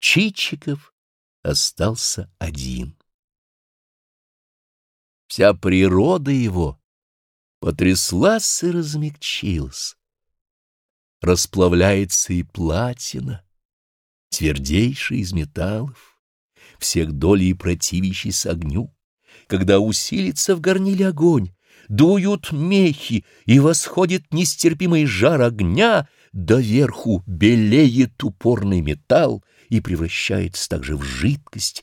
Чичиков остался один. Вся природа его потряслась и размягчилась. Расплавляется и платина, твердейшая из металлов, всех долей противящийся огню. Когда усилится в горниле огонь, дуют мехи, и восходит нестерпимый жар огня, доверху белеет упорный металл и превращается также в жидкость,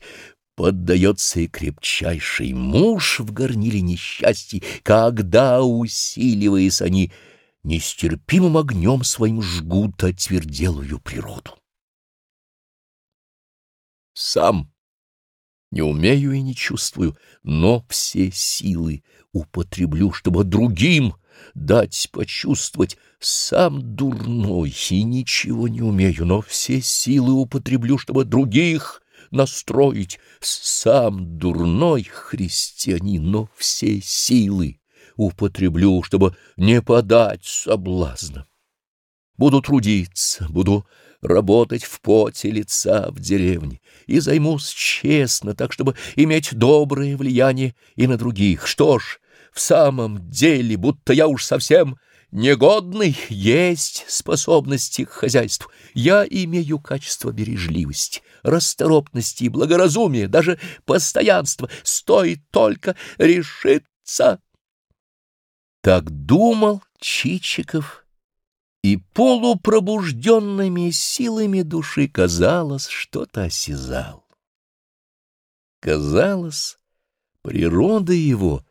поддается и крепчайший муж в горниле несчастий, когда, усиливаясь они, нестерпимым огнем своим жгут отверделую природу. Сам не умею и не чувствую, но все силы употреблю, чтобы другим дать почувствовать. Сам дурной и ничего не умею, но все силы употреблю, чтобы других настроить. Сам дурной христианин, но все силы употреблю, чтобы не подать соблазна. Буду трудиться, буду работать в поте лица в деревне и займусь честно, так, чтобы иметь доброе влияние и на других. Что ж, в самом деле, будто я уж совсем негодный, есть способности к хозяйству. Я имею качество бережливости, расторопности и благоразумия, даже постоянства. Стоит только решиться. Так думал Чичиков и полупробужденными силами души, казалось, что-то осязал. Казалось, природа его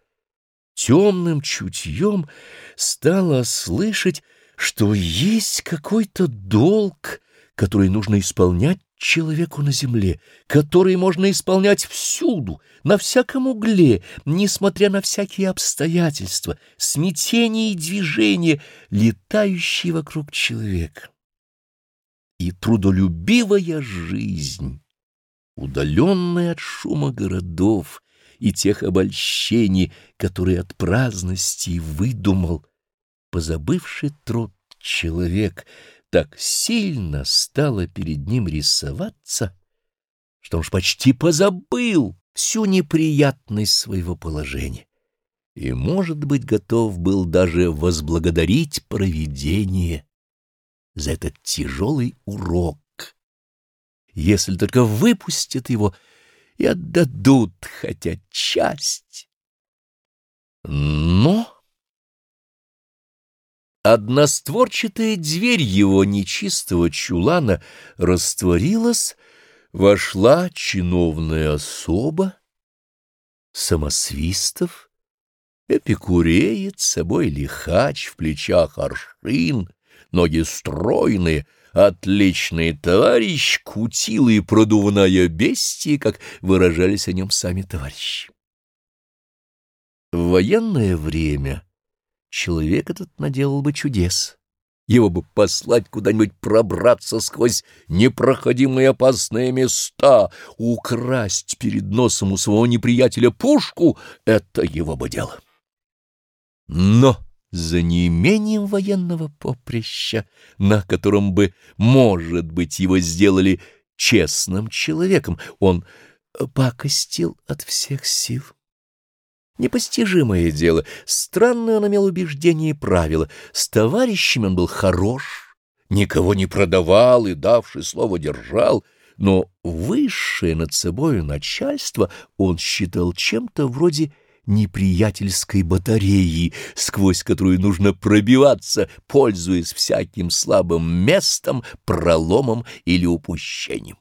темным чутьем стала слышать, что есть какой-то долг, который нужно исполнять человеку на земле, который можно исполнять всюду, на всяком угле, несмотря на всякие обстоятельства, смятения и движения, летающие вокруг человека. И трудолюбивая жизнь, удаленная от шума городов и тех обольщений, которые от праздности выдумал, позабывший труд человек — так сильно стало перед ним рисоваться, что он уж почти позабыл всю неприятность своего положения и, может быть, готов был даже возблагодарить провидение за этот тяжелый урок, если только выпустят его и отдадут хотя часть. Но Одностворчатая дверь его нечистого чулана растворилась, вошла чиновная особа, самосвистов, эпикуреец, собой лихач, в плечах аршин, ноги стройные, отличный товарищ, кутила и продувная бестия, как выражались о нем сами товарищи. В военное время человек этот наделал бы чудес. Его бы послать куда-нибудь пробраться сквозь непроходимые опасные места, украсть перед носом у своего неприятеля пушку — это его бы дело. Но за неимением военного поприща, на котором бы, может быть, его сделали честным человеком, он пакостил от всех сил. Непостижимое дело, странное он имел убеждение и правила. С товарищами он был хорош, никого не продавал и, давший слово, держал, но высшее над собою начальство он считал чем-то вроде неприятельской батареи, сквозь которую нужно пробиваться, пользуясь всяким слабым местом, проломом или упущением.